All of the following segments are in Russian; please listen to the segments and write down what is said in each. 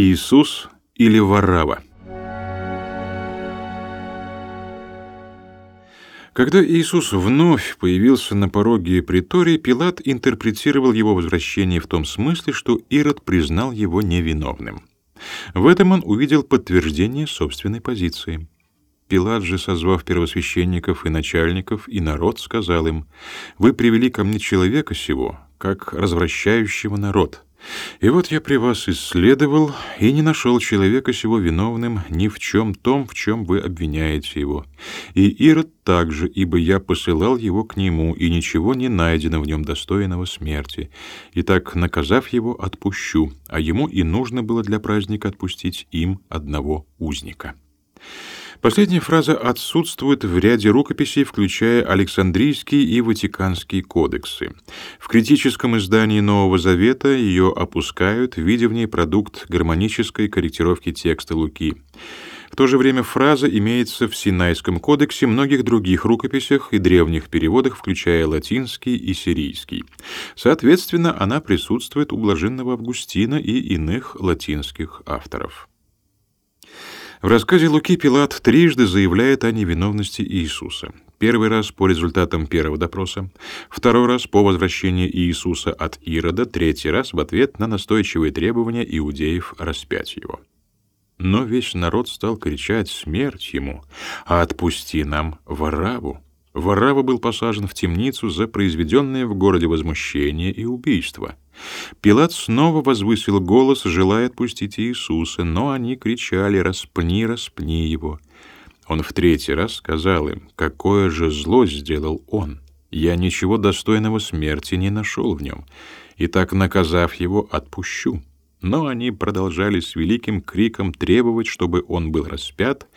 Иисус или Варава? Когда Иисус вновь появился на пороге притории, Пилат интерпретировал его возвращение в том смысле, что Ирод признал его невиновным. В этом он увидел подтверждение собственной позиции. Пилат же, созвав первосвященников и начальников, и народ, сказал им, «Вы привели ко мне человека сего, как развращающего народ». И вот я при вас исследовал и не нашел человека сего виновным ни в чем том, в чем вы обвиняете его. И Ирод также, ибо я посылал его к нему, и ничего не найдено в нем достойного смерти. И так, наказав его, отпущу, а ему и нужно было для праздника отпустить им одного узника». Последняя фраза отсутствует в ряде рукописей, включая Александрийский и Ватиканский кодексы. В критическом издании Нового Завета ее опускают, видя в ней продукт гармонической корректировки текста Луки. В то же время фраза имеется в Синайском кодексе, многих других рукописях и древних переводах, включая латинский и сирийский. Соответственно, она присутствует у блаженного Августина и иных латинских авторов. В рассказе Луки Пилат трижды заявляет о невиновности Иисуса. Первый раз по результатам первого допроса, второй раз по возвращении Иисуса от Ирода, третий раз в ответ на настойчивые требования иудеев распять его. Но весь народ стал кричать «Смерть ему! А отпусти нам Вараву!» Варава был посажен в темницу за произведенное в городе возмущение и убийство. Пилат снова возвысил голос, желая отпустить Иисуса, но они кричали «Распни, распни его!». Он в третий раз сказал им «Какое же зло сделал он! Я ничего достойного смерти не нашел в нем, и так, наказав его, отпущу». Но они продолжали с великим криком требовать, чтобы он был распят,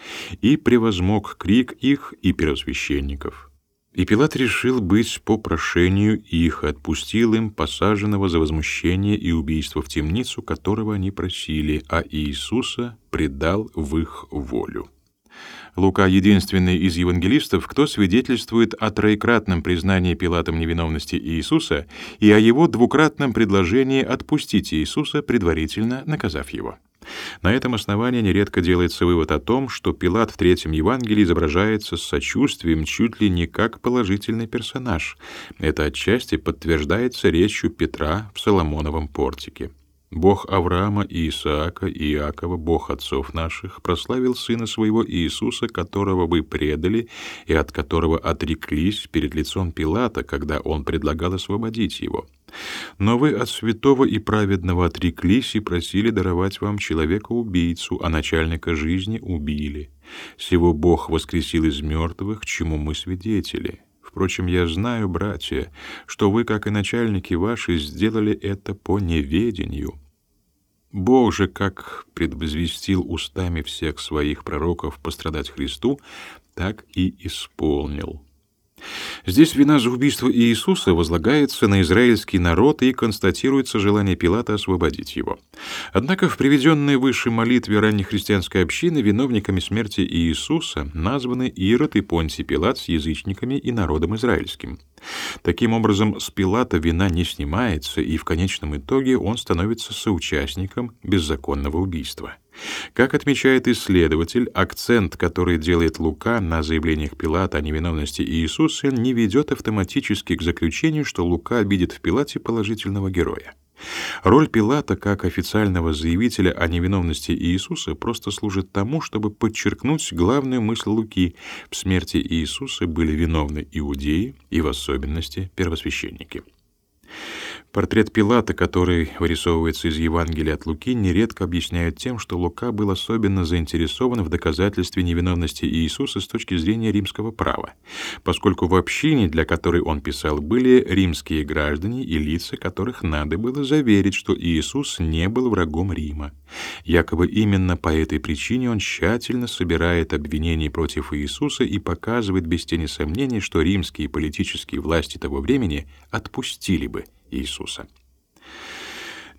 и превозмог крик их и первосвященников. И Пилат решил быть по прошению их, отпустил им посаженного за возмущение и убийство в темницу, которого они просили, а Иисуса предал в их волю. Лука единственный из евангелистов, кто свидетельствует о троекратном признании Пилатом невиновности Иисуса и о его двукратном предложении отпустить Иисуса, предварительно наказав его. На этом основании нередко делается вывод о том, что Пилат в третьем Евангелии изображается с сочувствием чуть ли не как положительный персонаж. Это отчасти подтверждается речью Петра в Соломоновом портике. Бог Авраама и Исаака и Иакова, Бог отцов наших, прославил Сына Своего Иисуса, которого вы предали и от которого отреклись перед лицом Пилата, когда он предлагал освободить его. Но вы от святого и праведного отреклись и просили даровать вам человека-убийцу, а начальника жизни убили. Сего Бог воскресил из мертвых, чему мы свидетели». Впрочем, я знаю, братья, что вы, как и начальники ваши, сделали это по неведению. Бог же, как предвозвестил устами всех своих пророков пострадать Христу, так и исполнил. Здесь вина за убийство Иисуса возлагается на израильский народ и констатируется желание Пилата освободить его. Однако в приведенной выше молитве ранней христианской общины виновниками смерти Иисуса названы Ирод и Понтий Пилат с язычниками и народом израильским. Таким образом, с Пилата вина не снимается, и в конечном итоге он становится соучастником беззаконного убийства. Как отмечает исследователь, акцент, который делает Лука на заявлениях Пилата о невиновности Иисуса, не ведет автоматически к заключению, что Лука видит в Пилате положительного героя. Роль Пилата как официального заявителя о невиновности Иисуса просто служит тому, чтобы подчеркнуть главную мысль Луки: в смерти Иисуса были виновны иудеи и в особенности первосвященники. Портрет Пилата, который вырисовывается из Евангелия от Луки, нередко объясняют тем, что Лука был особенно заинтересован в доказательстве невиновности Иисуса с точки зрения римского права, поскольку в общине, для которой он писал, были римские граждане и лица, которых надо было заверить, что Иисус не был врагом Рима. Якобы именно по этой причине он тщательно собирает обвинения против Иисуса и показывает без тени сомнений, что римские политические власти того времени отпустили бы Иисуса.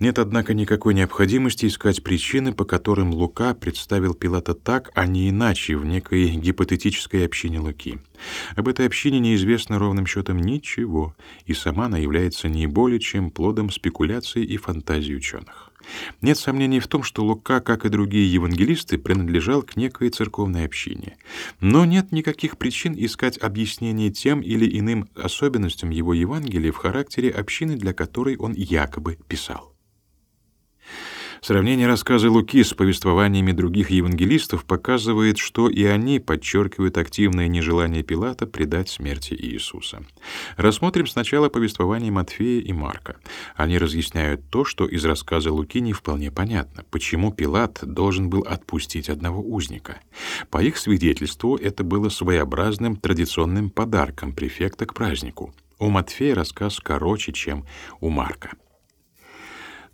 Нет, однако, никакой необходимости искать причины, по которым Лука представил Пилата так, а не иначе в некой гипотетической общине Луки. Об этой общине неизвестно ровным счетом ничего, и сама она является не более чем плодом спекуляций и фантазий ученых. Нет сомнений в том, что Лука, как и другие евангелисты, принадлежал к некой церковной общине. Но нет никаких причин искать объяснение тем или иным особенностям его Евангелия в характере общины, для которой он якобы писал. Сравнение рассказа Луки с повествованиями других евангелистов показывает, что и они подчеркивают активное нежелание Пилата предать смерти Иисуса. Рассмотрим сначала повествование Матфея и Марка. Они разъясняют то, что из рассказа Луки не вполне понятно, почему Пилат должен был отпустить одного узника. По их свидетельству, это было своеобразным традиционным подарком префекта к празднику. У Матфея рассказ короче, чем у Марка.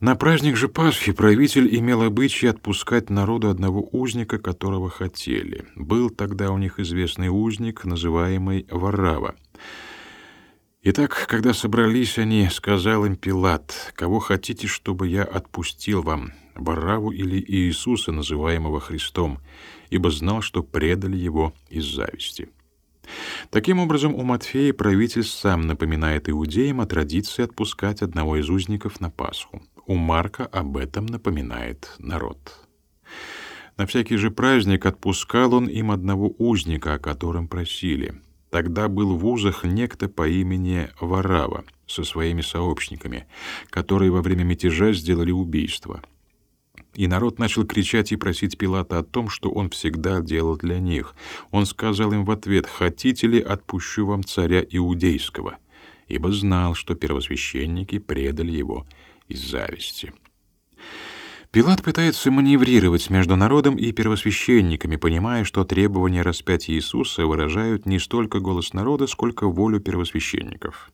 На праздник же Пасхи правитель имел обычай отпускать народу одного узника, которого хотели. Был тогда у них известный узник, называемый Варрава. Итак, когда собрались они, сказал им Пилат, «Кого хотите, чтобы я отпустил вам, Варраву или Иисуса, называемого Христом?» ибо знал, что предали его из зависти. Таким образом, у Матфея правитель сам напоминает иудеям о традиции отпускать одного из узников на Пасху. У Марка об этом напоминает народ. На всякий же праздник отпускал он им одного узника, о котором просили. Тогда был в узах некто по имени Варава со своими сообщниками, которые во время мятежа сделали убийство. И народ начал кричать и просить Пилата о том, что он всегда делал для них. Он сказал им в ответ, «Хотите ли, отпущу вам царя Иудейского?» ибо знал, что первосвященники предали его из зависти. Пилат пытается маневрировать между народом и первосвященниками, понимая, что требования распятия Иисуса выражают не столько голос народа, сколько волю первосвященников.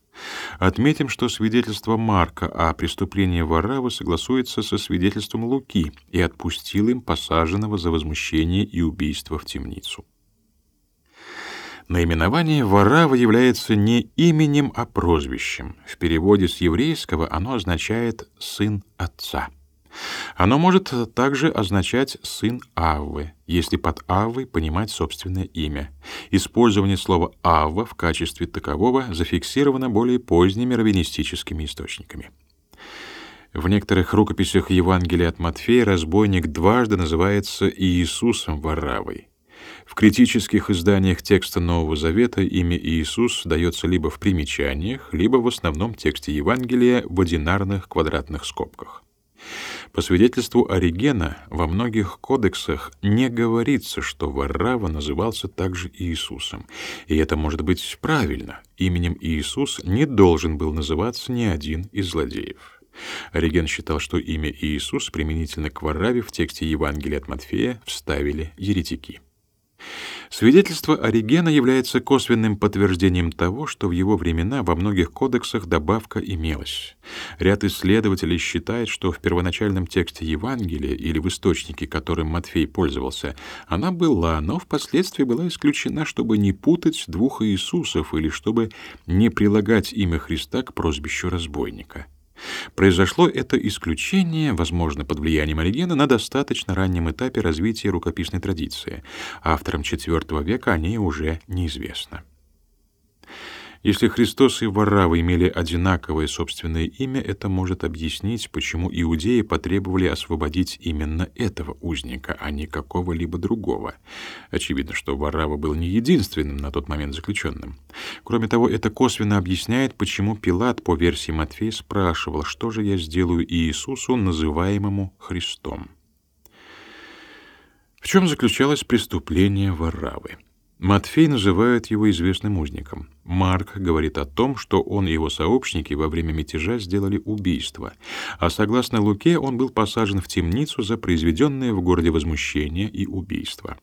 Отметим, что свидетельство Марка о преступлении Варавы согласуется со свидетельством Луки и отпустил им посаженного за возмущение и убийство в темницу. Наименование Варава является не именем, а прозвищем. В переводе с еврейского оно означает «сын отца». Оно может также означать «сын Аввы», если под Аввой понимать собственное имя. Использование слова «Авва» в качестве такового зафиксировано более поздними раввинистическими источниками. В некоторых рукописях Евангелия от Матфея разбойник дважды называется Иисусом Варавой. В критических изданиях текста Нового Завета имя Иисус дается либо в примечаниях, либо в основном тексте Евангелия в одинарных квадратных скобках. По свидетельству Оригена, во многих кодексах не говорится, что Варрава назывался также Иисусом. И это может быть правильно. Именем Иисус не должен был называться ни один из злодеев. Ориген считал, что имя Иисус применительно к Варраве в тексте Евангелия от Матфея вставили еретики. Свидетельство Оригена является косвенным подтверждением того, что в его времена во многих кодексах добавка имелась. Ряд исследователей считает, что в первоначальном тексте Евангелия или в источнике, которым Матфей пользовался, она была, но впоследствии была исключена, чтобы не путать двух Иисусов или чтобы не прилагать имя Христа к прозвищу разбойника. Произошло это исключение, возможно, под влиянием Оригена, на достаточно раннем этапе развития рукописной традиции. Авторам IV века о ней уже неизвестно. Если Христос и Варрава имели одинаковое собственное имя, это может объяснить, почему иудеи потребовали освободить именно этого узника, а не какого-либо другого. Очевидно, что Варрава был не единственным на тот момент заключенным. Кроме того, это косвенно объясняет, почему Пилат, по версии Матфея, спрашивал, что же я сделаю Иисусу, называемому Христом. В чем заключалось преступление Варравы? Матфей называет его известным узником. Марк говорит о том, что он и его сообщники во время мятежа сделали убийство, а согласно Луке он был посажен в темницу за произведенное в городе возмущение и убийство.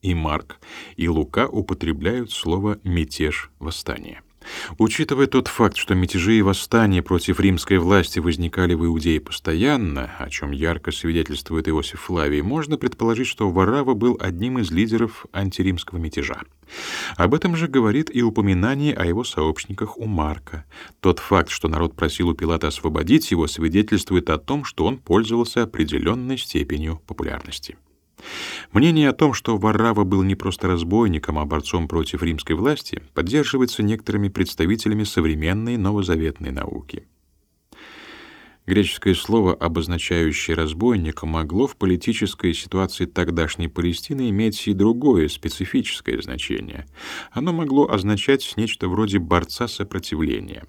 И Марк, и Лука употребляют слово «мятеж», «восстание». Учитывая тот факт, что мятежи и восстания против римской власти возникали в Иудее постоянно, о чем ярко свидетельствует Иосиф Флавий, можно предположить, что Варава был одним из лидеров антиримского мятежа. Об этом же говорит и упоминание о его сообщниках у Марка. Тот факт, что народ просил у Пилата освободить его, свидетельствует о том, что он пользовался определенной степенью популярности. Мнение о том, что Варрава был не просто разбойником, а борцом против римской власти, поддерживается некоторыми представителями современной новозаветной науки. Греческое слово, обозначающее разбойника, могло в политической ситуации тогдашней Палестины иметь и другое специфическое значение. Оно могло означать нечто вроде борца сопротивления.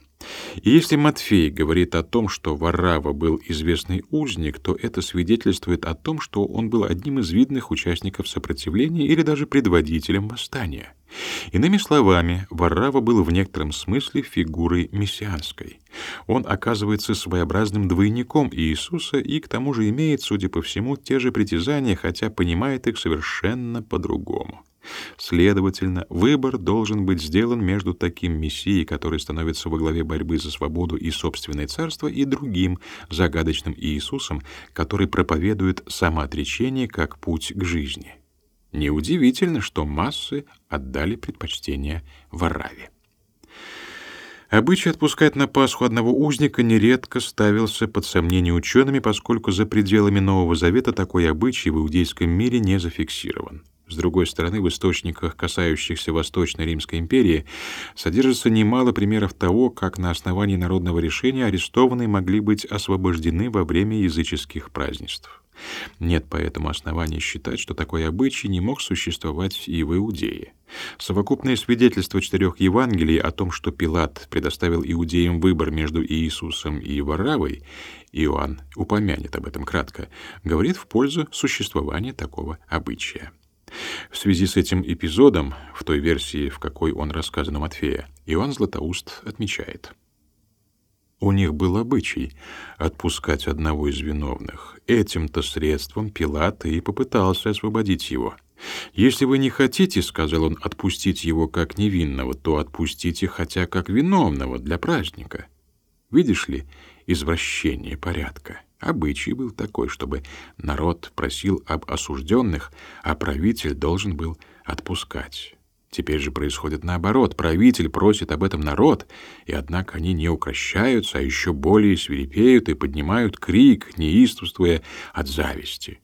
И если Матфей говорит о том, что Варрава был известный узник, то это свидетельствует о том, что он был одним из видных участников сопротивления или даже предводителем восстания. Иными словами, Варрава был в некотором смысле фигурой мессианской. Он оказывается своеобразным двойником Иисуса и к тому же имеет, судя по всему, те же притязания, хотя понимает их совершенно по-другому. Следовательно, выбор должен быть сделан между таким мессией, который становится во главе борьбы за свободу и собственное царство, и другим загадочным Иисусом, который проповедует самоотречение как путь к жизни. Неудивительно, что массы отдали предпочтение Вараве. Обычай отпускать на Пасху одного узника нередко ставился под сомнение учеными, поскольку за пределами Нового Завета такой обычай в иудейском мире не зафиксирован. С другой стороны, в источниках, касающихся Восточной Римской империи, содержится немало примеров того, как на основании народного решения арестованные могли быть освобождены во время языческих празднеств. Нет поэтому оснований считать, что такой обычай не мог существовать и в Иудее. Совокупное свидетельство четырех Евангелий о том, что Пилат предоставил иудеям выбор между Иисусом и Варавой, Иоанн упомянет об этом кратко, говорит в пользу существования такого обычая. В связи с этим эпизодом, в той версии, в какой он рассказан у Матфея, Иоанн Златоуст отмечает. У них был обычай отпускать одного из виновных. Этим-то средством Пилат и попытался освободить его. «Если вы не хотите, — сказал он, — отпустить его как невинного, то отпустите хотя как виновного для праздника. Видишь ли, извращение порядка». Обычай был такой, чтобы народ просил об осужденных, а правитель должен был отпускать. Теперь же происходит наоборот. Правитель просит об этом народ, и однако они не укращаются, а еще более свирепеют и поднимают крик, неистовствуя от зависти.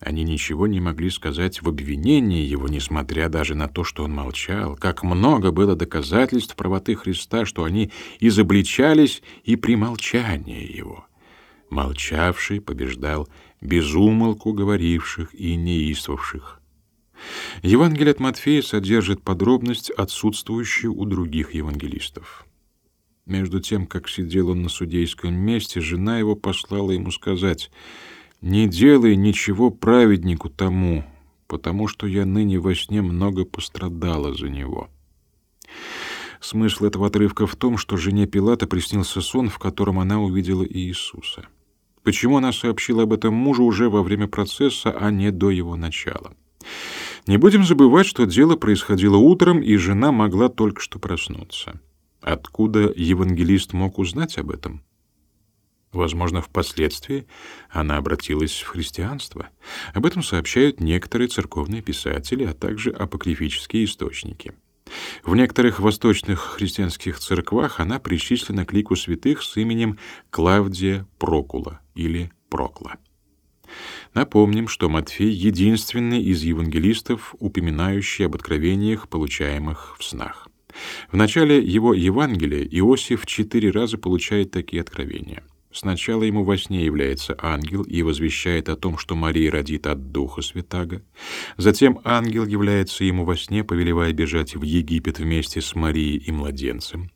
Они ничего не могли сказать в обвинении его, несмотря даже на то, что он молчал. Как много было доказательств правоты Христа, что они изобличались и при молчании его. Молчавший побеждал безумолку говоривших и неистовавших. Евангелие от Матфея содержит подробность, отсутствующую у других евангелистов. Между тем, как сидел он на судейском месте, жена его послала ему сказать, «Не делай ничего праведнику тому, потому что я ныне во сне много пострадала за него». Смысл этого отрывка в том, что жене Пилата приснился сон, в котором она увидела Иисуса. Почему она сообщила об этом мужу уже во время процесса, а не до его начала? Не будем забывать, что дело происходило утром, и жена могла только что проснуться. Откуда евангелист мог узнать об этом? Возможно, впоследствии она обратилась в христианство. Об этом сообщают некоторые церковные писатели, а также апокрифические источники. В некоторых восточных христианских церквах она причислена к лику святых с именем Клавдия Прокула или Прокла. Напомним, что Матфей единственный из евангелистов, упоминающий об откровениях, получаемых в снах. В начале его Евангелия Иосиф четыре раза получает такие откровения — Сначала ему во сне является ангел и возвещает о том, что Мария родит от Духа Святаго. Затем ангел является ему во сне, повелевая бежать в Египет вместе с Марией и младенцем.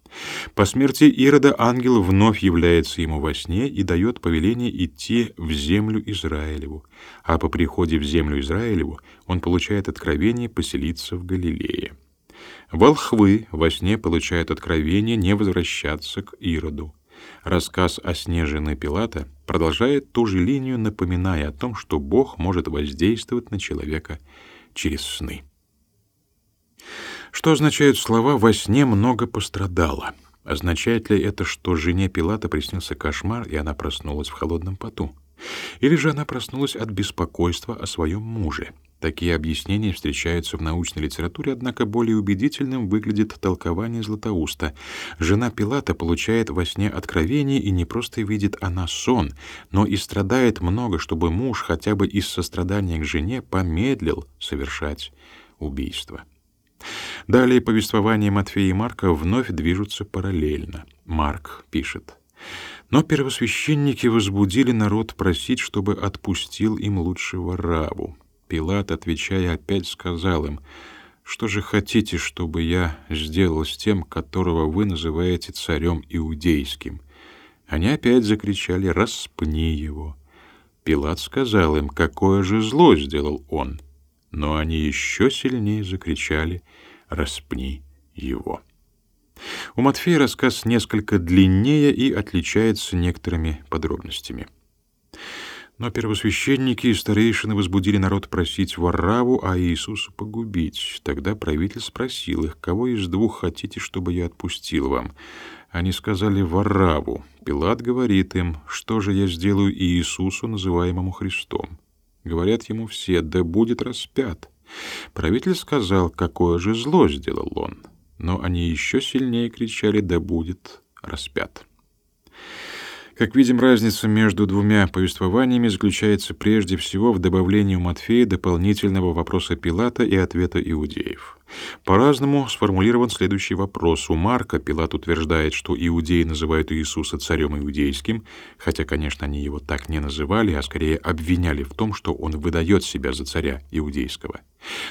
По смерти Ирода ангел вновь является ему во сне и дает повеление идти в землю Израилеву, а по приходе в землю Израилеву он получает откровение поселиться в Галилее. Волхвы во сне получают откровение не возвращаться к Ироду. Рассказ о сне жены Пилата продолжает ту же линию, напоминая о том, что Бог может воздействовать на человека через сны. Что означают слова «во сне много пострадало»? Означает ли это, что жене Пилата приснился кошмар, и она проснулась в холодном поту? Или же она проснулась от беспокойства о своем муже? Такие объяснения встречаются в научной литературе, однако более убедительным выглядит толкование Златоуста. Жена Пилата получает во сне откровение и не просто видит она сон, но и страдает много, чтобы муж хотя бы из сострадания к жене помедлил совершать убийство. Далее повествования Матфея и Марка вновь движутся параллельно. Марк пишет: Но первосвященники возбудили народ просить, чтобы отпустил им лучше Вараву. Пилат, отвечая, опять сказал им, «Что же хотите, чтобы я сделал с тем, которого вы называете царем иудейским?» Они опять закричали, «Распни его!» Пилат сказал им, какое же зло сделал он. Но они еще сильнее закричали, «Распни его!» У Матфея рассказ несколько длиннее и отличается некоторыми подробностями. Но первосвященники и старейшины возбудили народ просить Вараву, а Иисуса погубить. Тогда правитель спросил их, кого из двух хотите, чтобы я отпустил вам? Они сказали Вараву. Пилат говорит им, что же я сделаю Иисусу, называемому Христом? Говорят ему все, да будет распят. Правитель сказал, какое же зло сделал он но они еще сильнее кричали «Да будет распят!». Как видим, разница между двумя повествованиями заключается прежде всего в добавлении у Матфея дополнительного вопроса Пилата и ответа иудеев. По-разному сформулирован следующий вопрос. У Марка Пилат утверждает, что иудеи называют Иисуса царем иудейским, хотя, конечно, они его так не называли, а скорее обвиняли в том, что он выдает себя за царя иудейского.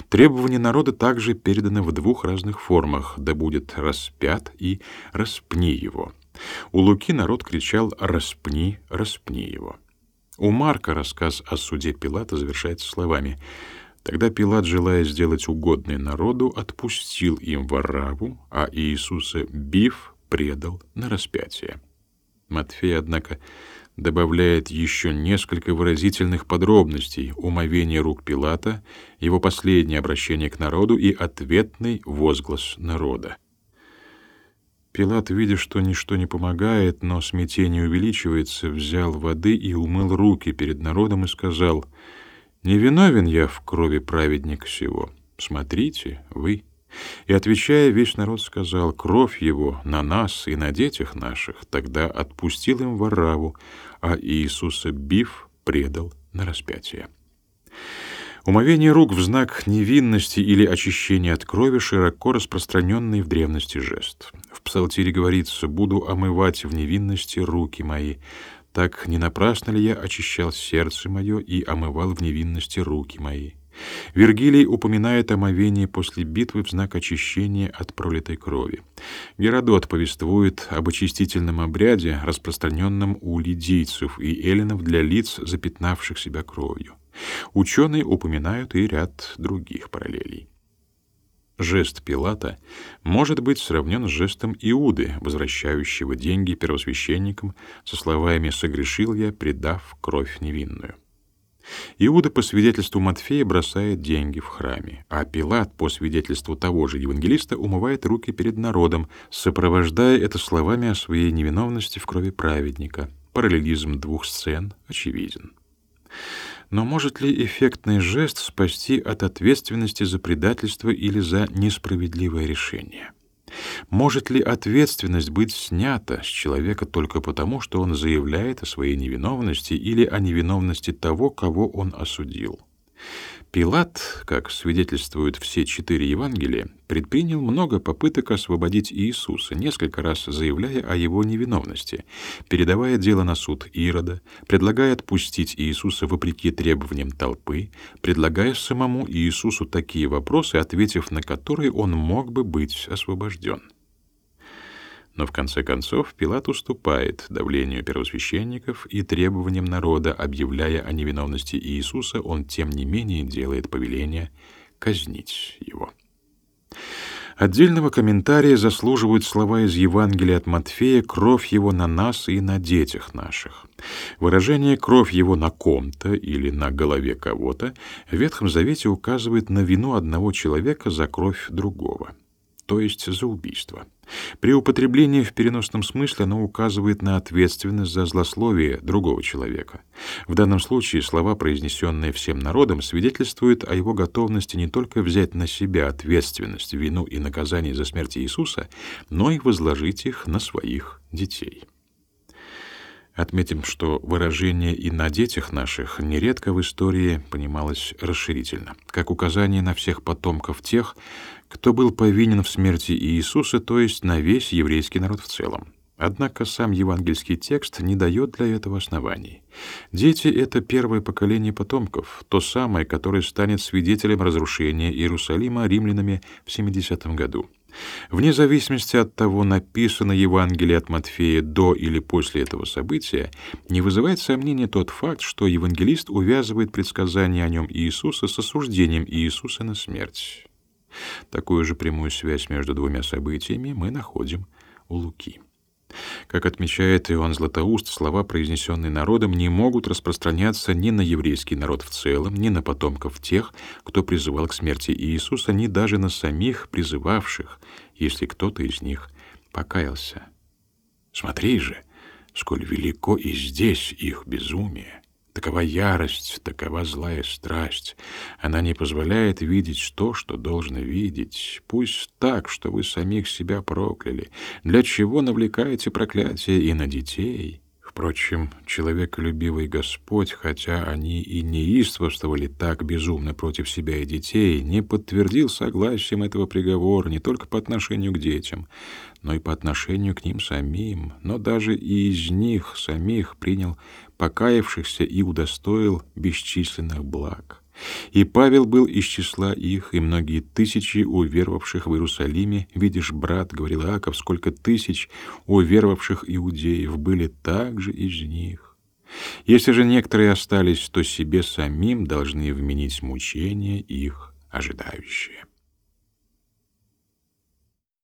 Требования народа также переданы в двух разных формах «да будет распят» и «распни его». У Луки народ кричал «Распни, распни его». У Марка рассказ о суде Пилата завершается словами «Тогда Пилат, желая сделать угодное народу, отпустил им Вараву, а Иисуса, бив, предал на распятие». Матфей, однако, добавляет еще несколько выразительных подробностей умовения рук Пилата, его последнее обращение к народу и ответный возглас народа. Пилат, видя, что ничто не помогает, но смятение увеличивается, взял воды и умыл руки перед народом и сказал, «Не виновен я в крови праведника сего. Смотрите, вы». И, отвечая, весь народ сказал, «Кровь его на нас и на детях наших». Тогда отпустил им Вараву, а Иисуса бив предал на распятие. Умовение рук в знак невинности или очищения от крови широко распространенный в древности жест. В псалтире говорится «буду омывать в невинности руки мои». Так не напрасно ли я очищал сердце мое и омывал в невинности руки мои? Вергилий упоминает омовение после битвы в знак очищения от пролитой крови. Геродот повествует об очистительном обряде, распространенном у лидийцев и эллинов для лиц, запятнавших себя кровью. Ученые упоминают и ряд других параллелей. Жест Пилата может быть сравнен с жестом Иуды, возвращающего деньги первосвященникам со словами «согрешил я, предав кровь невинную». Иуда по свидетельству Матфея бросает деньги в храме, а Пилат по свидетельству того же евангелиста умывает руки перед народом, сопровождая это словами о своей невиновности в крови праведника. Параллелизм двух сцен очевиден. Но может ли эффектный жест спасти от ответственности за предательство или за несправедливое решение? Может ли ответственность быть снята с человека только потому, что он заявляет о своей невиновности или о невиновности того, кого он осудил? Пилат, как свидетельствуют все четыре Евангелия, предпринял много попыток освободить Иисуса, несколько раз заявляя о его невиновности, передавая дело на суд Ирода, предлагая отпустить Иисуса вопреки требованиям толпы, предлагая самому Иисусу такие вопросы, ответив на которые он мог бы быть освобожден. Но в конце концов Пилат уступает давлению первосвященников и требованиям народа, объявляя о невиновности Иисуса, он тем не менее делает повеление казнить его. Отдельного комментария заслуживают слова из Евангелия от Матфея «кровь его на нас и на детях наших». Выражение «кровь его на ком-то» или «на голове кого-то» в Ветхом Завете указывает на вину одного человека за кровь другого то есть за убийство. При употреблении в переносном смысле оно указывает на ответственность за злословие другого человека. В данном случае слова, произнесенные всем народом, свидетельствуют о его готовности не только взять на себя ответственность, вину и наказание за смерть Иисуса, но и возложить их на своих детей. Отметим, что выражение «и на детях наших» нередко в истории понималось расширительно, как указание на всех потомков тех, кто был повинен в смерти Иисуса, то есть на весь еврейский народ в целом. Однако сам евангельский текст не дает для этого оснований. Дети — это первое поколение потомков, то самое, которое станет свидетелем разрушения Иерусалима римлянами в 70 году. Вне зависимости от того, написано Евангелие от Матфея до или после этого события, не вызывает сомнения тот факт, что евангелист увязывает предсказание о нем Иисуса с осуждением Иисуса на смерть. Такую же прямую связь между двумя событиями мы находим у Луки. Как отмечает Иоанн Златоуст, слова, произнесенные народом, не могут распространяться ни на еврейский народ в целом, ни на потомков тех, кто призывал к смерти Иисуса, ни даже на самих призывавших, если кто-то из них покаялся. Смотри же, сколь велико и здесь их безумие. Такова ярость, такова злая страсть. Она не позволяет видеть то, что должно видеть. Пусть так, что вы самих себя прокляли. Для чего навлекаете проклятие и на детей? Впрочем, человеколюбивый Господь, хотя они и неистовствовали так безумно против себя и детей, не подтвердил согласием этого приговора не только по отношению к детям, но и по отношению к ним самим, но даже и из них самих принял покаявшихся и удостоил бесчисленных благ. И Павел был из числа их, и многие тысячи уверовавших в Иерусалиме, видишь, брат, говорил Иаков, сколько тысяч уверовавших иудеев были также из них. Если же некоторые остались, то себе самим должны вменить мучения их ожидающие.